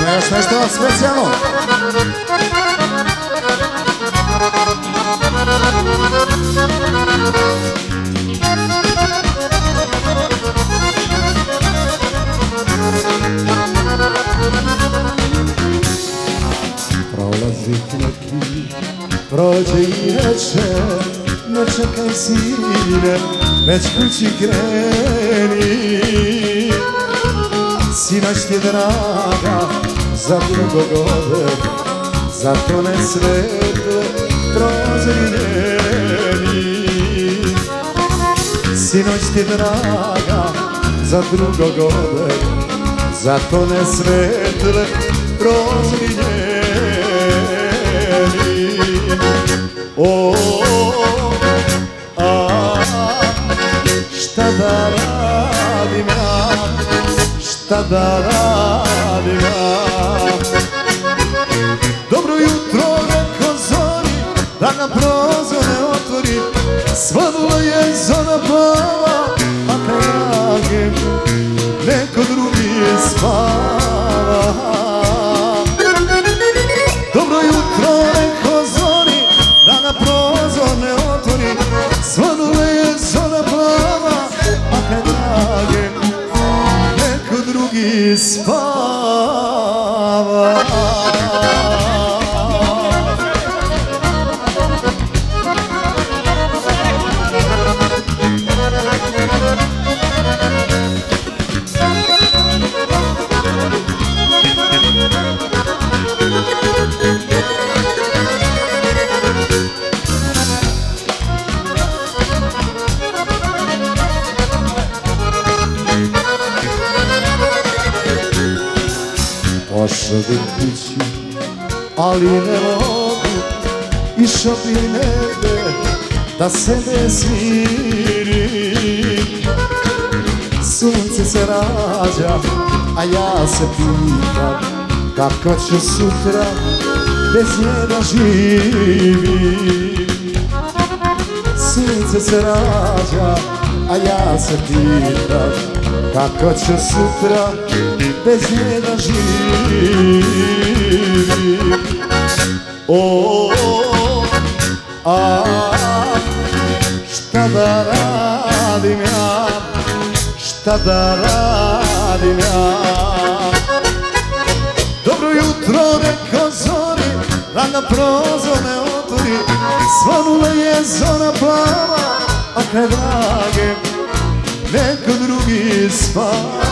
Ima još nešto specijalno? Prolazi neki, prođe i reče Ne čekaj sine, već kući kreni Sinoć ti draga, za drugo gode Zato ne svetle prozori njeni Sinoć ti draga, za drugo gode Zato ne svetle prozori njeni šta da radim ja Dobro jutro neko zori, da nam prozor neko drugi spava Pošao bi kući, ali ne mogu Išao bi negde da se ne smirim. Sunce se rađa, a ja se pitam Kako ću sutra bez nje da živim. Sunce se rađa, a ja se pitam Kako ću sutra bez nje da živim O, a, šta da radim ja? Šta da radim ja? Dobro jutro neko zori Rana prozor ne otvori Svanula je zona plava A kad drage neko drugi spava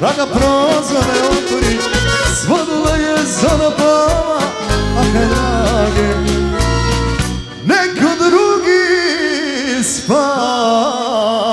da ga proza ne otvori Svodila je zona bava, a kaljage Neko drugi spava